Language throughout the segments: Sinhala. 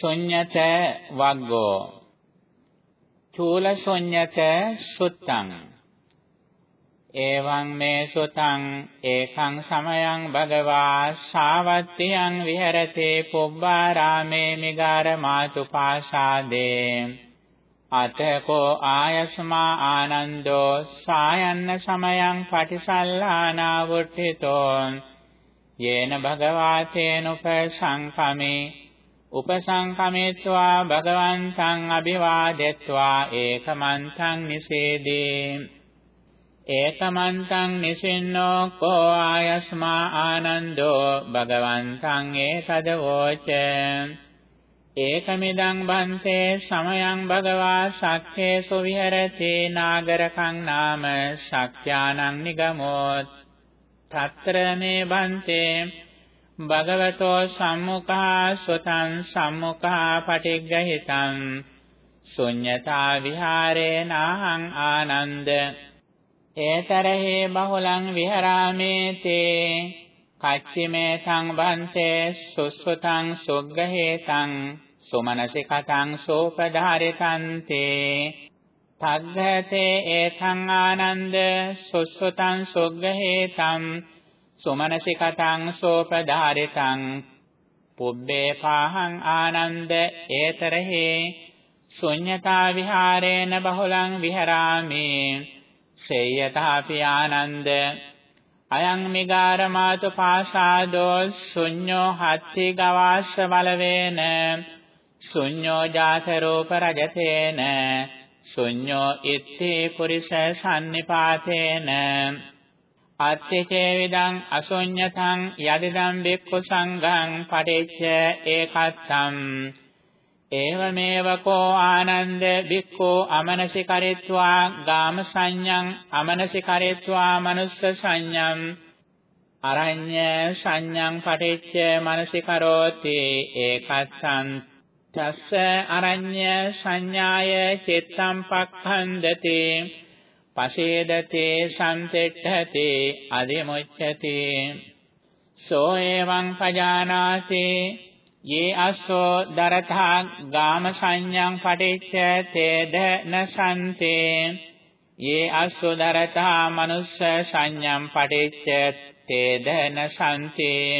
ශුඤ්ඤත වග්ගෝ. චූල ශුඤ්ඤත සුත්තං. එවං මේ සුතං ඒකං සමයං භගවා සාවත්තියං විහෙරතේ පුබ්බාරාමේ මිගාර මාතුපාසාදේ. අතකෝ ආයස්මා ආනන්දෝ සායන්න සමයං පටිසල්ලානා වුට්ඨිතෝ යේන භගවාතේනුපසංකමේ උපසංකමේත්වා භගවන්තං අභිවාදෙත්වා ඒකමන්තං නිසේදී. ඒකමන්තං නිසින්නෝ කෝ ආයස්මා ආනන්දෝ භගවන්තං ඒතද වෝච. ඒකමිදං බන්තේ සමයං භගවා සක්ඛේ සුවිහෙරති නාගරකං නාම සක්ඛානං නිගමෝත්. තත්‍ර මේ බන්තේ භගවතෝ සම්මුඛා සුතං සම්මුඛා පටිග්ගහිතං ශුඤ්ඤතා විහාරේනාහං ආනන්ද ඒතරහි බහුලං විහරාමේතේ කච්චිමේ සංබන්තේ සුසුතං සුග්ගහේතං සුමනසිකතං සෝපධාරිතන්තේ තග්ගතේ ඒතං ආනන්ද සුසුතං සුග්ගහේතං සුමනසිකතං සෝපධාරිතං පුබ්බේ පාහං ආනන්ද ඒතරහි ශුඤ්ඤතා විහාරේන බහුලං විහරාමි සේයතාපි ආනන්ද අයං මිගාර මාතු පාසාදෝ ශුඤ්ඤෝ හත්ති ගවාස්ස බලවේන ශුඤ්ඤෝ ජාත රූප රජතේන ශුඤ්ඤෝ ඉත්ති පුරිස සම්නිපාතේන අත්ථේ විදං අසොඤ්ඤතං යදිදම් බික්ඛු සංඝං පටිච්ච ඒකත්තම්. ඒවමේව කෝ ආනන්ද බික්ඛු අමනසිකරිත්වා ගාම සංඤං අමනසිකරිත්වා මනුස්ස සංඤං. අරඤ්‍ය සංඤං පටිච්ච මනසිකරෝති ඒකත්තං තස්ස අරඤ්‍ය සංඥාය චිත්තම් පක්ඛන්දති. පසේදතේ සම්තෙට්ඨති අදිමුච්ඡති. සෝ එවං පජානාති. යේ අස්සෝ දරතා ගාම සංඥං පටිච්ච තේද නසන්තේ යේ අස්සෝ දරතා මනුස්ස සංඥං පටිච්ච තේද නසන්තේ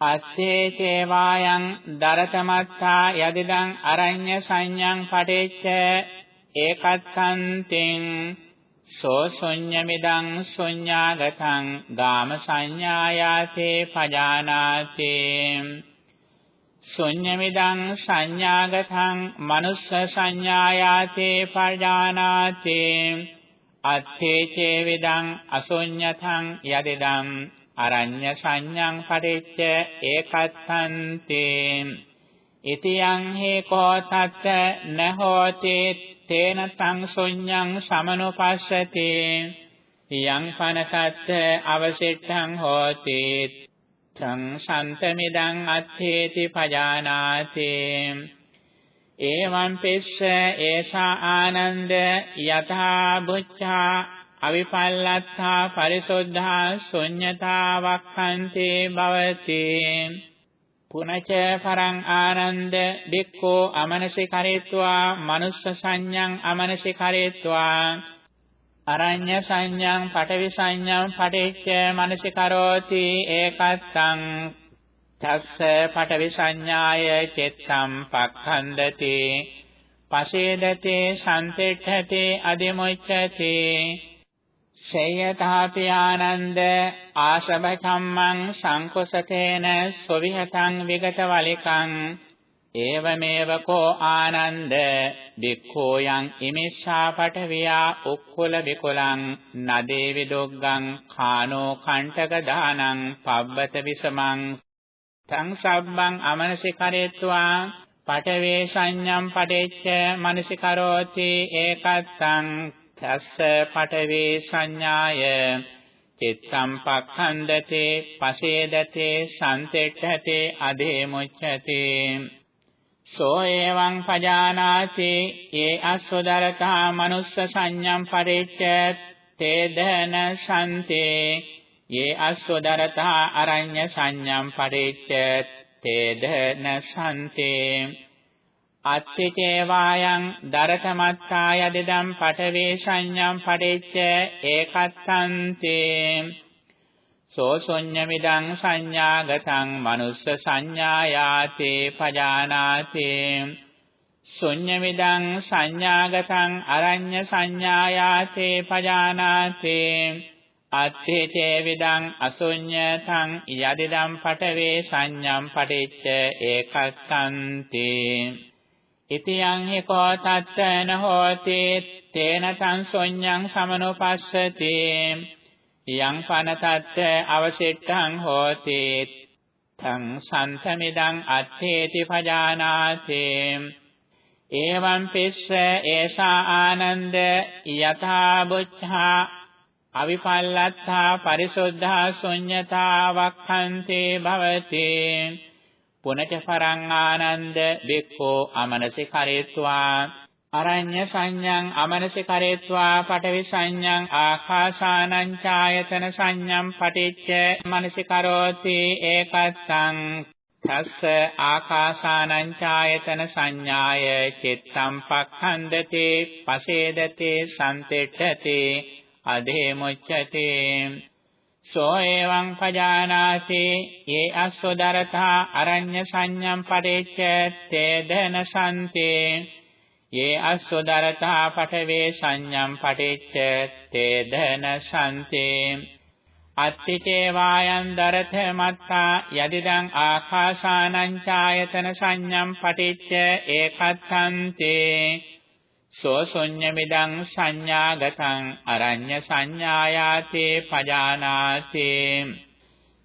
අත්තේ චේවායන් දරතමත්තා යදිදං අරඤ්‍ය සංඥං පටිච්ච ඒකත්සන්තින් සෝ ශුඤ්ඤමිදං ශුඤ්ඤාගතං ගාම සංඥායාතේ පජානාති. ශුඤ්ඤමිදං සංඥාගතං මනුස්ස සංඥායාතේ පජානාති. අත්ථේ චේවිදං අශුඤ්ඤතං යදිදං අරඤ්‍ය සංඥං පටිච්ච ඒකත්තන්තේ. ඉතියං හේකෝ තත්ත නහෝති තේන තං ශුඤ්ඤං සමනුපස්සති. යං පනසත්ත අවසිට්ඨං හෝති. තං සම්තමිදං අත්ථේති පජානාති. එවං පිස්ස ඒසා ආනන්ද යථා බුච්ඡා අවිපල්ලත්තා පරිසුද්ධා ශුඤ්ඤතා වක්ඛන්තේ භවති. පුනච පරං ආනන්ද බික්ඛෝ අමනසිකරේत्वा manuss සංඥං අමනසිකරේत्वा අරඤ්‍ය සංඥං පඨවි සංඥං පඨේච්ච මනසිකරෝති ඒකත්තං. චස්ස පඨවි සංඥාය චෙත්තං පක්ඛන්දති. පසේදතේ සම්තිඨතේ අදිමුච්ඡතේ සේයථාපි ආනන්ද ආශබ කම්මං සංකුසතේන සොවිහතං විගත වලිකං ඒවමේව කෝ ආනන්ද බික්ඛෝ යං ඉමිස්සා පඨවියා උක්කුල බිකුලං නදේ විදොග්ගං කානෝ කණ්ඨක දානං පබ්බත විසමං තං සබ්බං අමනසිකරේत्वा පඨවේ සංඤම් පටිච්ච මනසිකරෝති ඒකත්තං තස්ස පඨවේ සංඥාය චිත්තම් පක්ඛන්දතේ පසේදතේ සම්තෙට්ඨතේ අදේ මුච්ඡති. සෝ එවං පජානාති ඒ අස්සදරතා මනුස්ස සංඥම් පරිච්ඡ තේදන සම්තේ ඒ අස්සදරතා අරඤ්‍ය සංඥම් පරිච්ඡ තේද නසන්තේ අත්තිචේ වායං දරතමත්තා යදදම් පඨවේ සංඥම් පටිච්ච ඒකත්තන්තේ. සෝ ශුඤ්ඤමිදං සංඥාගතං මනුස්ස සංඥායාතේ පජානාතේ. ශුඤ්ඤමිදං සංඥාගතං අරඤ්‍ය සංඥායාතේ පජානාතේ. අත්ථේචේ විදං අසුඤ්ඤතං යදිදම් පඨවේ සංඥම් පටිච්ච ඒකස්සන්ති ඉතියං හිකෝ තත්තන හෝති තේන තං සොඤ්ඤං සමනුපස්සති යං පනතත්ත අවසිට්ඨං හෝති. තං සන්තමිදං අත්ථේති පජානාති. එවං පිස්ස ඒසා ආනන්ද යථා බුද්ධා අවිපල්ලත්තා පරිසුද්ධා ශුඤ්ඤතා වක්ඛන්තේ භවති. පුනච පරං ආනන්ද බික්ඛෝ අමනසිකරේत्वा අරඤ්‍ය සංඥං අමනසිකරේत्वा පඨවි සංඥං ආකාසානං ඡායතන සංඥං පටිච්ච මනසිකරෝති ඒකත්තං. තස්ස ආකාසානං ඡායතන සංඥාය චිත්තං පක්ඛන්දතේ පසේදතේ සම්තිට්ඨතේ. අධේමුච්ඡතේ. සෝ එවං පජානාති. ඒ අස්සෝදරතා අරඤ්‍ය සංඤම් පටිච්ච තේදන සම්තේ ඒ අස්සෝදරතා පඨවේ සංඤම් පටිච්ච තේදන සම්තේ අත්තිචේ වායං දරත මත්තා යදිදං ආකාසානං ඡායතන සංඤම් පටිච්ච ඒකත්තන්තේ. සෝ ශුඤ්ඤමිදං සංඥාගතං අරඤ්‍ය සංඥායාතේ පජානාතේ.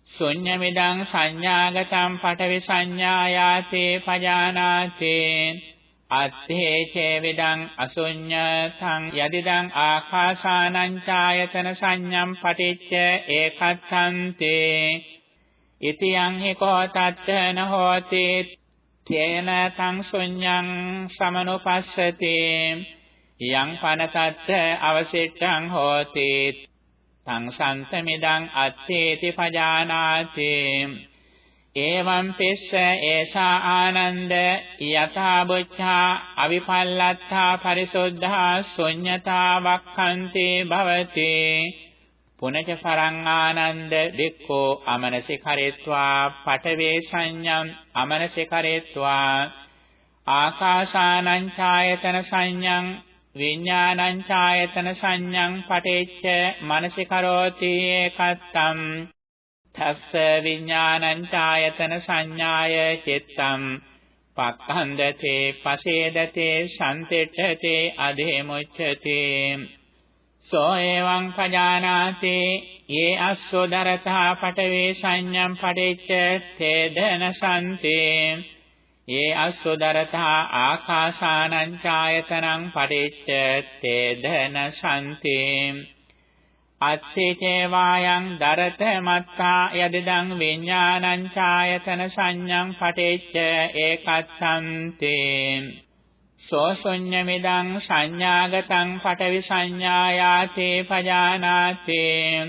ශුඤ්ඤමිදං සංඥාගතං පඨවි සංඥායාතේ පජානාතේ. අත්තේ චේවිදං අසුඤ්ඤතං යදිදං ආකාසානං ඡායතන සංඤම් පටිච්ච ඒකත්තන්තේ. ඉතියං හිකෝ තත්තන හෝති තේන තං ශුඤ්ඤං සමනුපස්සති යං පනතත්ත අවසිට්ඨං හෝති තං සන්තමිදං අත්තේති පජානාති එවං පිස්ස ඒසා ආනන්ද යථා බුද්ධා අවිපල්ලත්තා පරිසුද්ධා ශුඤ්ඤතා වක්ඛන්ති භවති පුනච පරං ආනන්ද දෙක්ඛෝ අමනසිකරේत्वा පඨවේ සංඤම් අමනසිකරේत्वा ආකාසානං ඡායතන සංඤං විඥානං ඡායතන සංඤං පඨේච්ච මනසිකරෝති ඒකත්තම් තස්ස විඥානං ඡායතන සංඥාය චිත්තම් පක්ඛන්දතේ පසේදතේ සම්තිට්ඨතේ අධේමුච්ඡතේ සෝ එවං පජානාති යේ අස්සෝදරතා පඨවේ සංඤම් පටිච්ච තේදන සම්තේ යේ අස්සෝදරතා ආකාසානං ඡායතනං පටිච්ච තේදන සම්තේ අත්තේ වායං දරත මත්තා යදිදං විඥානං ඡායතන සංඤං පටිච්ච ඒකත්සන්තේ සෝ ශුඤ්ඤමිදං සංඥාගතං පඨවි සංඥායාතේ පජානාතේ.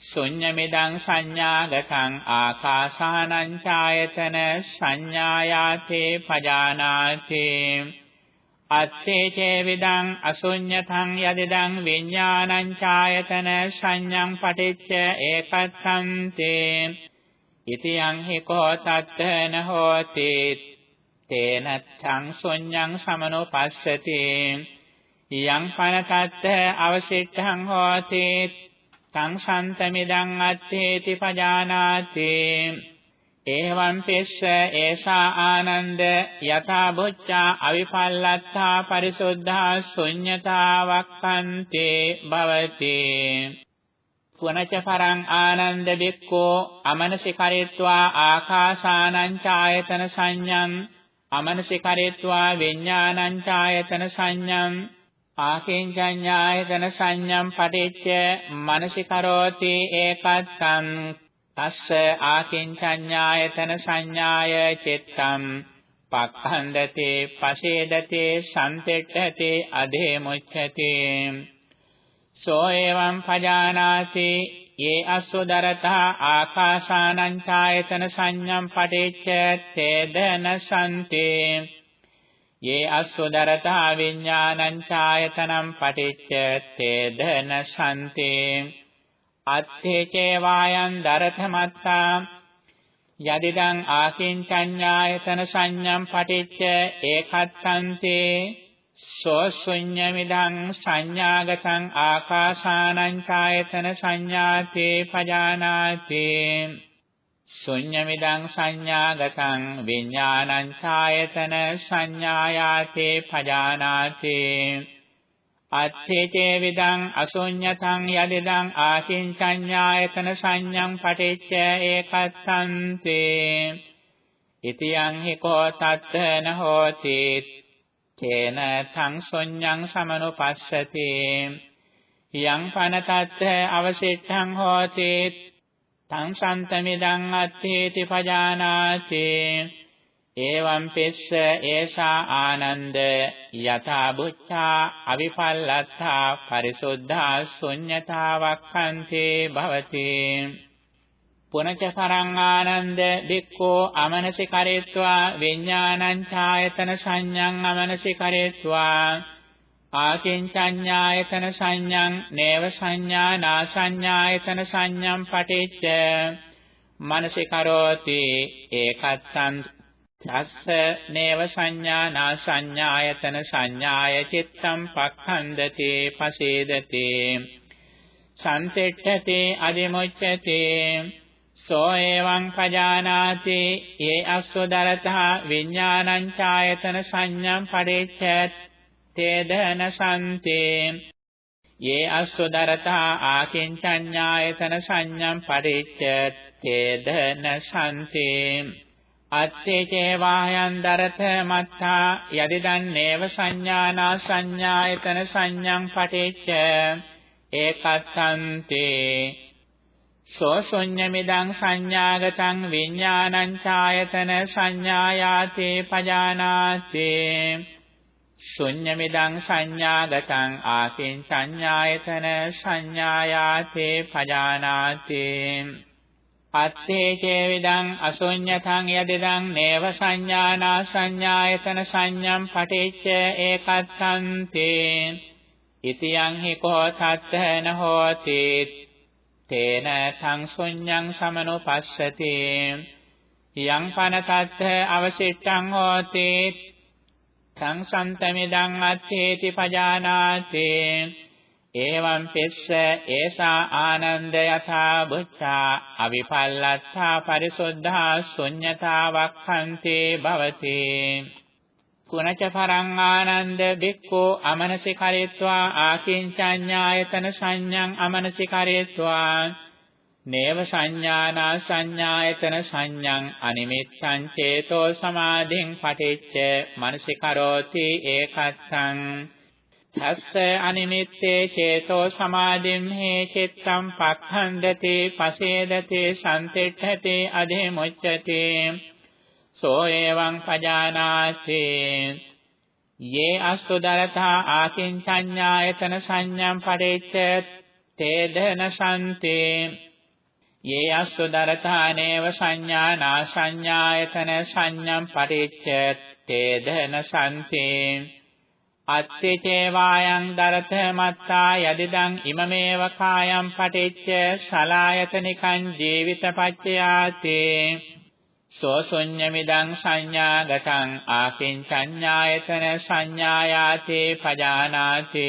ශුඤ්ඤමිදං සංඥාගතං ආකාසානං ඡායතන සංඥායාතේ පජානාතේ. අත්තේ චේවිදං අශුඤ්ඤතං යදිදං විඥානං ඡායතන සංඥං පටිච්ච ඒකත්තන්තේ. ඉතියං හිකෝ තත්තන හෝති තේනත්තං සොඤ්ඤං සමනෝපස්සති යං පනතත්ත අවසිට්ඨං හෝති. තං සන්තමිදං අත්තේති පජානාති. එවං පිස්ස ඒසා ආනන්ද යථා බුච්චා අවිපල්ලත්තා පරිසුද්ධා ශුඤ්ඤතා වක්ඛන්තේ භවති. පුනච පරං ආනන්ද බික්කෝ අමනසි කරේत्वा ආකාසානං ඡායතන සංඤං අමනසිකරේत्वा විඥානං ඡායතන සංඥම් ආකින්චඤ්ඤායතන සංඥම් පටිච්ච මනසිකරෝති ඒකත්තං තස්ස ආකින්චඤ්ඤායතන සංඥාය චිත්තම් පක්ඛන්දතේ පසේදතේ සම්තෙට්ඨතේ අධේ මුච්ඡති සෝ එවං පජානාති යේ අස්සෝදරතා ආකාසානං ඡායතන සංඤම් පටිච්ච තේදන සම්තේ යේ අස්සෝදරතා විඥානං ඡායතනම් පටිච්ච තේදන සම්තේ අත්තේ චේවායන් දරතමත්තා. යදිදං ආකින්චඤ්ඤායතන සංඤම් පටිච්ච ඒකත්තන්තේ. සෝ ශුඤ්ඤමිදං සංඥාගතං ආකාසානං ඡායතන සංඥාතේ පජානාති. ශුඤ්ඤමිදං සංඥාගතං විඥානං ඡායතන සංඥායාතේ පජානාති. අත්ථේචේ විදං අසුඤ්ඤතං යදිදං ආකින්චඤ්ඤායතන සංඤං පටිච්ච ඒකත්තන්තේ. ඉතියං හිකෝ තත්තන හෝති තේන තං සොඤ්ඤං සමනුපස්සති. යං පනතත්ථ අවසිට්ඨං හෝති. තං සන්තමිදං අත්ථේති පජානාති. එවං පෙස්ස ඒසා ආනන්ද යථා බුච්ඡා අවිපල්ලත්තා පරිසුද්ධා ශුඤ්ඤතාවක්ඛන්තේ භවති. පුනච සරං ආනන්ද දෙක්කෝ අමනසි කරේත්වා විඥානං ඡායතන සංඥං අමනසි කරේත්වා ආකින්චඤ්ඤායතන සංඥං නේව සංඥා නාසඤ්ඤායතන සංඥං පටිච්ච මනසි කරෝති ඒකත්තං තස්ස නේව සංඥා නාසඤ්ඤායතන සංඥාය චිත්තං පක්ඛන්දති පසේදති සන්තෙට්ඨති අදිමුච්ඡති සෝ එවං පජානාති ඒ අස්සදරතහ විඥානං ඡායතන සංඥම් පරිච්ඡත් තේදන සම්තේ යේ අස්සදරතහ ආකින්චඤ්ඤායතන සංඥම් පරිච්ඡත් තේදන සම්තේ අත්තේ චේවායන් දරත මත්තා යදිදන් නේව සංඥානා සංඥායතන සංඥං පටිච්ච ඒකත්තන්තේ. සෝ ශුඤ්ඤමිදං සංඥාගතං විඥානං ඡායතන සංඥායාතේ පජානාතේ. ශුඤ්ඤමිදං සංඥාගතං ආකින් සංඥායතන සංඥායාතේ පජානාතේ. අත්තේ චේවිදං අසුඤ්ඤතං යදිදං නේව සංඥානා සංඥායතන සංඤම් පටිච්ච ඒකත්තන්තේ. ඉතියං හි කෝ තත්තන හෝති. තේන තං ශුඤ්ඤං සමනුපස්සති. යං පන තත්ත අවසිට්ඨං හෝති. සංසන්තමිදං අත්තේති පජානාතේ. එවං පෙස්ස ඒසා ආනන්ද යථා බුච්ඡා අවිපල්ලත්තා පරිසුද්ධා ශුඤ්ඤතාවක්ඛන්තේ භවති. කුණච පරං ආනන්ද බික්ඛෝ අමනසිකරේत्वा ආකින්චඤ්ඤායතන සංඤං අමනසිකරේत्वा නේව සංඥානා සංඥායතන සංඤං අනිමිච්ඡං චේතෝ සමාධින් පටිච්ච මනසිකරෝති ඒකත්තං තස්ස අනිමිත්තේ චේතෝ සමාධින් හේ චිත්තං පක්ඛන්දති පසේදති සම්තිට්ඨති අධිමුච්ඡති සෝ එවං පජානාති. යේ අස්සුදරතා ආකින්චඤ්ඤායතන සංඤම් පරිච්ඡ තේදන සම්තේ යේ අස්සුදරතා නේව සංඥානා සංඥායතන සංඤම් පරිච්ඡ තේදන සම්තේ අත්තිචේ වායං දරත මත්තා යදිදං ඉමමේව කායම් පටිච්ච සලායතනිකං ජීවිතපච්චයාති සෝ ශුඤ්ඤමිදං සංඥාගතං ආකින් සංඥායතන සංඥායාති පජානාති.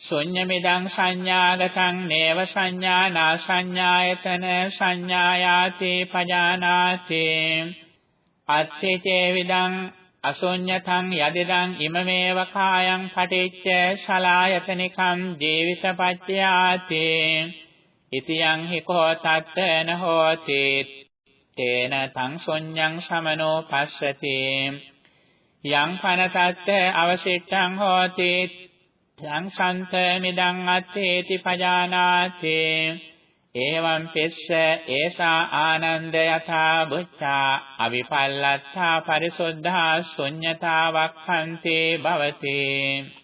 ශුඤ්ඤමිදං සංඥාගතං නේව සංඥානා සංඥායතන සංඥායාති පජානාති. අත්තිචේ විදං අසොඤ්ඤතං යදිදං ඉමමේව කායං පටිච්ච සලායතනිකං ජීවිතපච්චයාති ඉතියං හිකෝ තත්තන හෝති. තේන තං සොඤ්ඤං සමනෝ පස්සති. යං පනතත්ත අවසිට්ඨං හෝති. යං සන්ත මිදං අත්තේති පජානාති. එවං පෙස්ස ඒසා ආනන්ද යථා බුච්ඡා අවිපල්ලත්තා පරිසුද්ධා ශුඤ්ඤතාවක්ඛන්තේ භවති.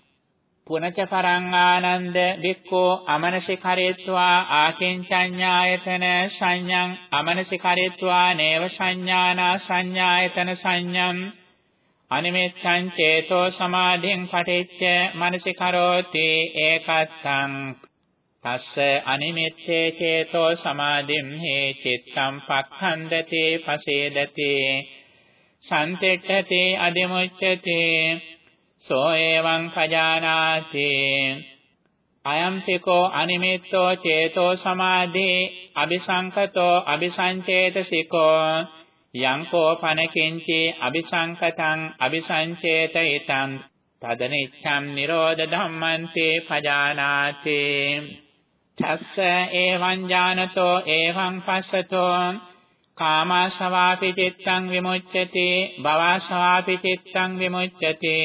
පුනච පරං ආනන්ද වික්ඛෝ අමනසිකරේत्वा ආකින්චඤ්ඤායතන සංඤං අමනසිකරේत्वा නේව සංඥානා සංඥායතන සංඤං අනිමෙච්ඡං චේතෝ සමාධින් පටිච්ච මනසිකරෝති ඒකත්තං තස්ස අනිමෙච්ඡේ චේතෝ සමාධින් හේ චිත්තං පක්ඛන්දති පසේදති සන්තිට්ඨති අදිමුච්ඡති සෝ එවං කජානාති අයම්තිකෝ අනිමිත්තෝ චේතෝ සමාධේ අபிසංකතෝ අபிසංචේතසිකෝ යංකෝ පනකින්චි අபிසංකතං අபிසංචේතිතං තදනිච්ඡම් නිරෝධ ධම්මන්තේ පජානාති। චස්ස එවං ඥානතෝ එවං පස්සතෝ। කාමාසවාපි චිත්තං විමුච්ඡති භවසවාපි චිත්තං විමුච්ඡති।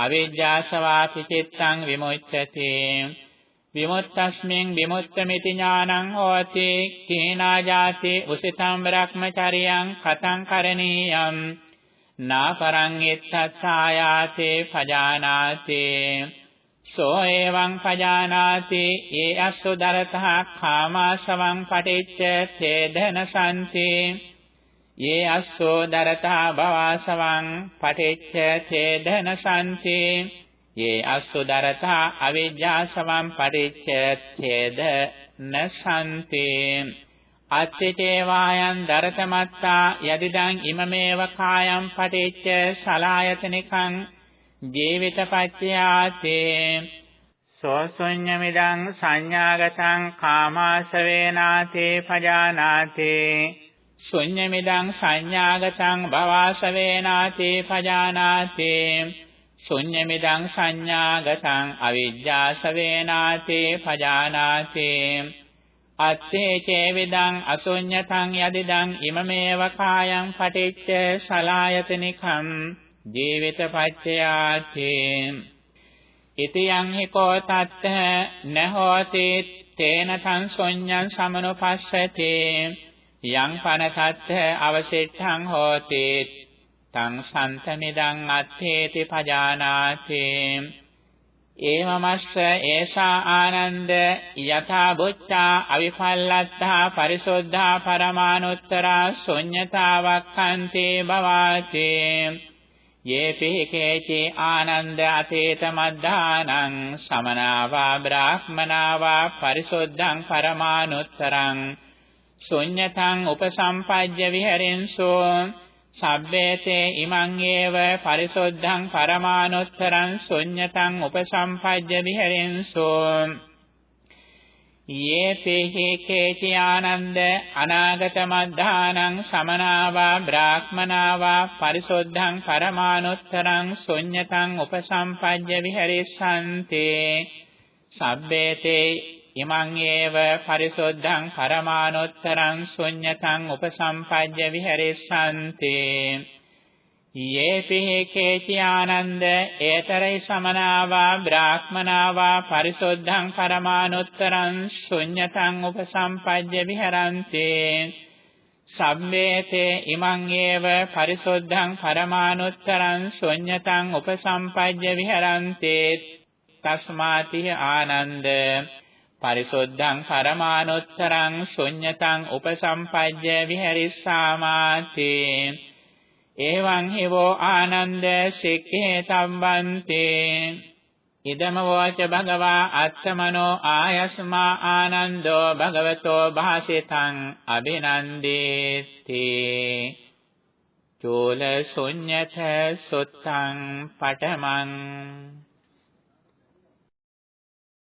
අවිජ්ජාසවාපි චිත්තං විමුච්ඡති. විමුක්තස්මින් විමුක්තമിതി ඥානං හෝති. කීනාජාති උසිතම් බ්‍රහ්මචරියං කතං කරණීයම්. නාපරං ඉත්තස්සායාතේ පජානාති. සෝ එවං පජානාති. ඒ අස්සුදරතහ කාමාශවං පටිච්ච තේදන සම්ති ये අස්සෝදරතා භවාසවං පටිච්ච ඡේදන සම්ති ये අස්සෝදරතා අවිජ්ජාසවං පටිච්ච ඡේදන සම්ති අත්තිතේ වායන් දරතමත්තා යදිදං ඉමමේව කායම් පටිච්ච සලායතනිකං ජීවිතපච්චයාතේ සෝසුඤ්ඤමිදං සංඥාගතං කාමාසවේනාතේ පජානාතේ ශුඤ්ඤමිදං සංඥාගතං භවාසවේනාති පජානාති ශුඤ්ඤමිදං සංඥාගතං අවිජ්ජාසවේනාති පජානාති අත්තේ චේවිදං අසුඤ්ඤතං යදිදං ඉමමේව කායං පටිච්ච සලායතනිකං ජීවිතපච්චයාති ඉතියං හිකෝ තත්ත නහෝති තේන තං සොඤ්ඤං සමනුපස්සති යං පනසත්ථ අවසිට්ඨං හෝති තං සන්තමිදං අත්තේති පජානාති ඒවමස්ස ඒසා ආනන්ද යථා බුච්චා අවිපල්ලත්තා පරිසුද්ධා පරමානුත්තරා ශුඤ්ඤතාවක්ඛන්තේ බවාති යේපි කේචි ආනන්ද අතේත මද්ධානං සමනාවා බ්‍රාහ්මනාවා පරිසුද්ධං පරමානුත්තරං ශුඤ්ඤතං උපසම්පජ්ජ විහෙරෙන්සෝ। සබ්බේතේ ඉමං ඒව පරිසොද්ධං පරමානුත්තරං ශුඤ්ඤතං උපසම්පජ්ජ විහෙරෙන්සෝ। යේ තේහි කේති ආනන්ද අනාගත මද්ධානං සමනාවා බ්‍රාහ්මනාවා පරිසොද්ධං පරමානුත්තරං ශුඤ්ඤතං උපසම්පජ්ජ විහෙරෙස්සන්තේ। සබ්බේතේ ඉමං ඒව පරිසොද්ධං පරමානුත්තරං ශුඤ්ඤතං උපසම්පජ්ජ විහෙරෙස්සන්ති යේපි කේචි ආනන්ද ඒතරයි සමනාවා බ්‍රාහ්මනාවා පරිසොද්ධං පරමානුත්තරං ශුඤ්ඤතං උපසම්පජ්ජ විහෙරන්ති සම්මේතේ ඉමං ඒව පරිසොද්ධං පරමානුත්තරං ශුඤ්ඤතං උපසම්පජ්ජ විහෙරන්ති තස්මාති ආනන්ද පරිසොද්ධං පරමානුත්තරං ශුඤ්ඤතං උපසම්පජ්ජ විහෙරිස්සාමාති. එවං හිවෝ ආනන්ද සික්ඛේ සම්බන්තේ ඉදම වෝච භගවා අත්තමනෝ ආයස්මා ආනන්දෝ භගවතෝ භාසිතං අබිනන්දේති චෝල ශුඤ්ඤත සුත්තං පඨමං